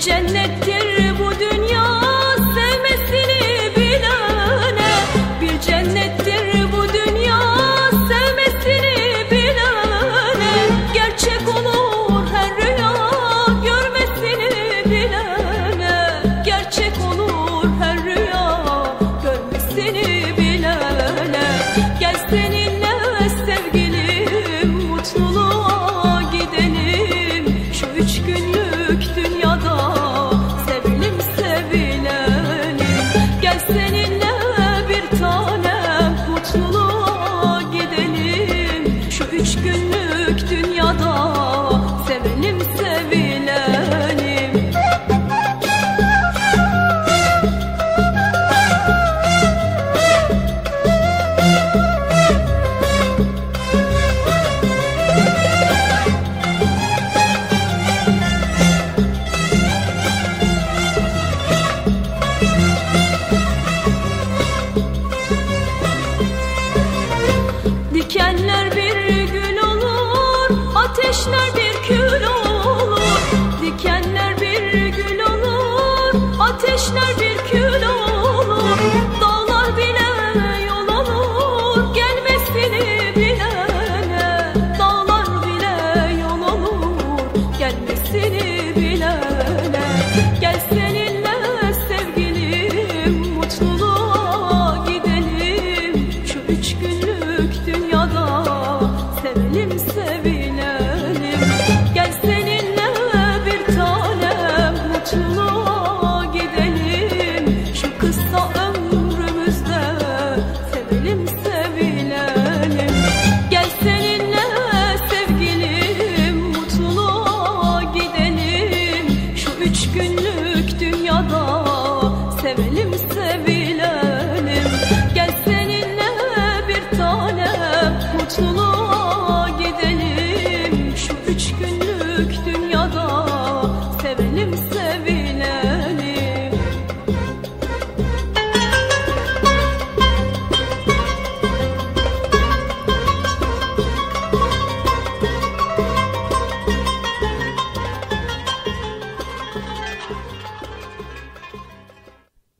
cennettir bu dünya sevmesini bilene bir cennettir bu dünya sevmesini bilene gerçek olur her rüya görmesini bilene gerçek olur her rüya görmesini bilene gel seninle sevgilim mutluluğa gidelim. Şu üç gün Üç günlük dünyada sevenim sevilenim Dikenler bir Ateşler bir kül olur Dikenler bir gül olur. Ateşler bir Üç günlük dünyada